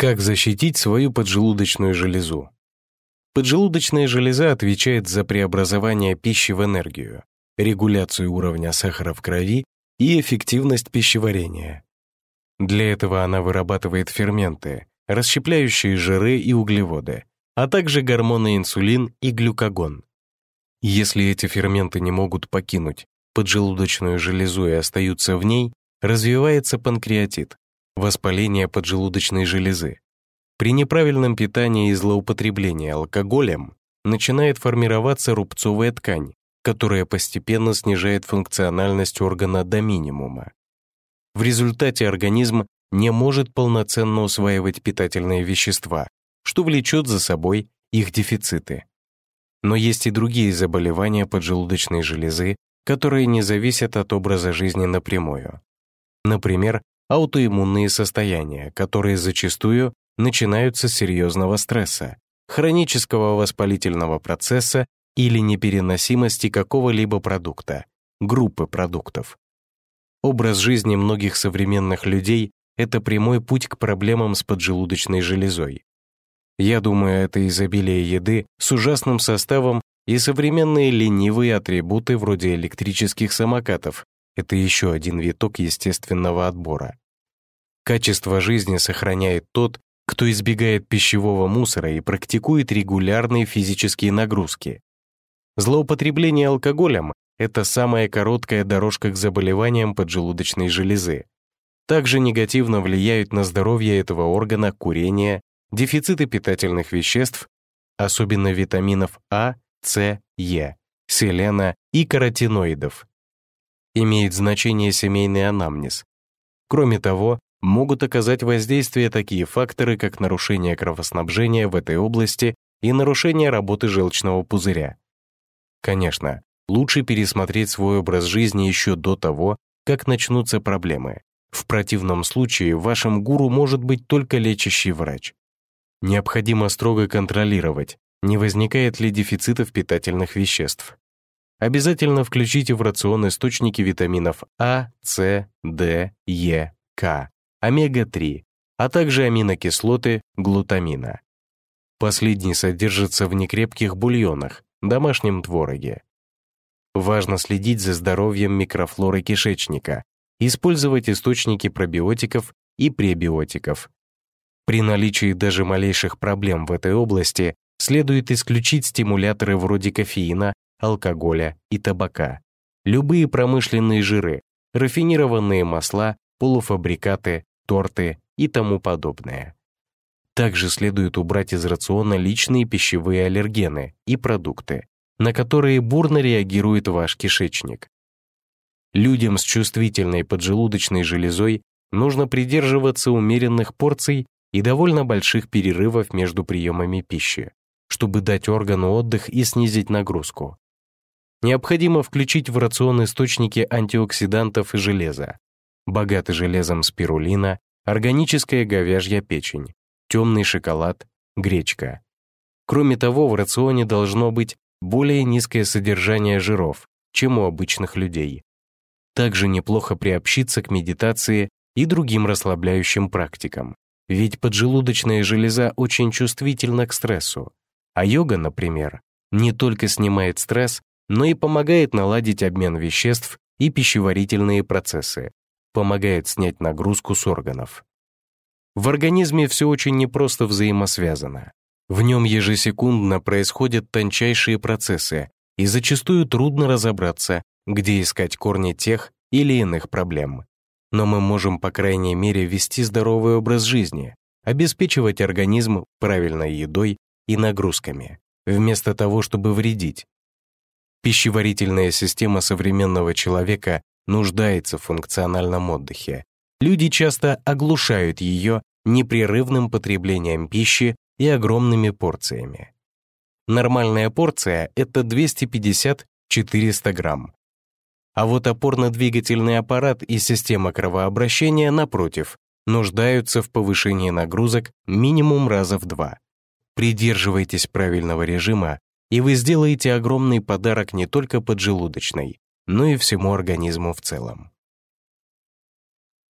Как защитить свою поджелудочную железу? Поджелудочная железа отвечает за преобразование пищи в энергию, регуляцию уровня сахара в крови и эффективность пищеварения. Для этого она вырабатывает ферменты, расщепляющие жиры и углеводы, а также гормоны инсулин и глюкагон. Если эти ферменты не могут покинуть поджелудочную железу и остаются в ней, развивается панкреатит, воспаление поджелудочной железы. При неправильном питании и злоупотреблении алкоголем начинает формироваться рубцовая ткань, которая постепенно снижает функциональность органа до минимума. В результате организм не может полноценно усваивать питательные вещества, что влечет за собой их дефициты. Но есть и другие заболевания поджелудочной железы, которые не зависят от образа жизни напрямую. Например, аутоиммунные состояния, которые зачастую начинаются с серьезного стресса, хронического воспалительного процесса или непереносимости какого-либо продукта, группы продуктов. Образ жизни многих современных людей — это прямой путь к проблемам с поджелудочной железой. Я думаю, это изобилие еды с ужасным составом и современные ленивые атрибуты вроде электрических самокатов — это еще один виток естественного отбора. Качество жизни сохраняет тот, кто избегает пищевого мусора и практикует регулярные физические нагрузки. Злоупотребление алкоголем — это самая короткая дорожка к заболеваниям поджелудочной железы. Также негативно влияют на здоровье этого органа курение, дефициты питательных веществ, особенно витаминов А, С, Е, селена и каротиноидов. Имеет значение семейный анамнез. Кроме того, могут оказать воздействие такие факторы, как нарушение кровоснабжения в этой области и нарушение работы желчного пузыря. Конечно, лучше пересмотреть свой образ жизни еще до того, как начнутся проблемы. В противном случае вашим гуру может быть только лечащий врач. Необходимо строго контролировать, не возникает ли дефицитов питательных веществ. Обязательно включите в рацион источники витаминов А, С, Д, Е, К, омега-3, а также аминокислоты глутамина. Последний содержится в некрепких бульонах, домашнем твороге. Важно следить за здоровьем микрофлоры кишечника, использовать источники пробиотиков и пребиотиков, при наличии даже малейших проблем в этой области следует исключить стимуляторы вроде кофеина, алкоголя и табака, любые промышленные жиры, рафинированные масла, полуфабрикаты, торты и тому подобное. Также следует убрать из рациона личные пищевые аллергены и продукты, на которые бурно реагирует ваш кишечник. Людям с чувствительной поджелудочной железой нужно придерживаться умеренных порций и довольно больших перерывов между приемами пищи, чтобы дать органу отдых и снизить нагрузку. Необходимо включить в рацион источники антиоксидантов и железа, богатый железом спирулина, органическая говяжья печень, темный шоколад, гречка. Кроме того, в рационе должно быть более низкое содержание жиров, чем у обычных людей. Также неплохо приобщиться к медитации и другим расслабляющим практикам, ведь поджелудочная железа очень чувствительна к стрессу. А йога, например, не только снимает стресс, но и помогает наладить обмен веществ и пищеварительные процессы, помогает снять нагрузку с органов. В организме все очень непросто взаимосвязано. В нем ежесекундно происходят тончайшие процессы, и зачастую трудно разобраться, где искать корни тех или иных проблем но мы можем, по крайней мере, вести здоровый образ жизни, обеспечивать организм правильной едой и нагрузками, вместо того, чтобы вредить. Пищеварительная система современного человека нуждается в функциональном отдыхе. Люди часто оглушают ее непрерывным потреблением пищи и огромными порциями. Нормальная порция — это 250-400 грамм, а вот опорно-двигательный аппарат и система кровообращения, напротив, нуждаются в повышении нагрузок минимум раза в два. Придерживайтесь правильного режима, и вы сделаете огромный подарок не только поджелудочной, но и всему организму в целом.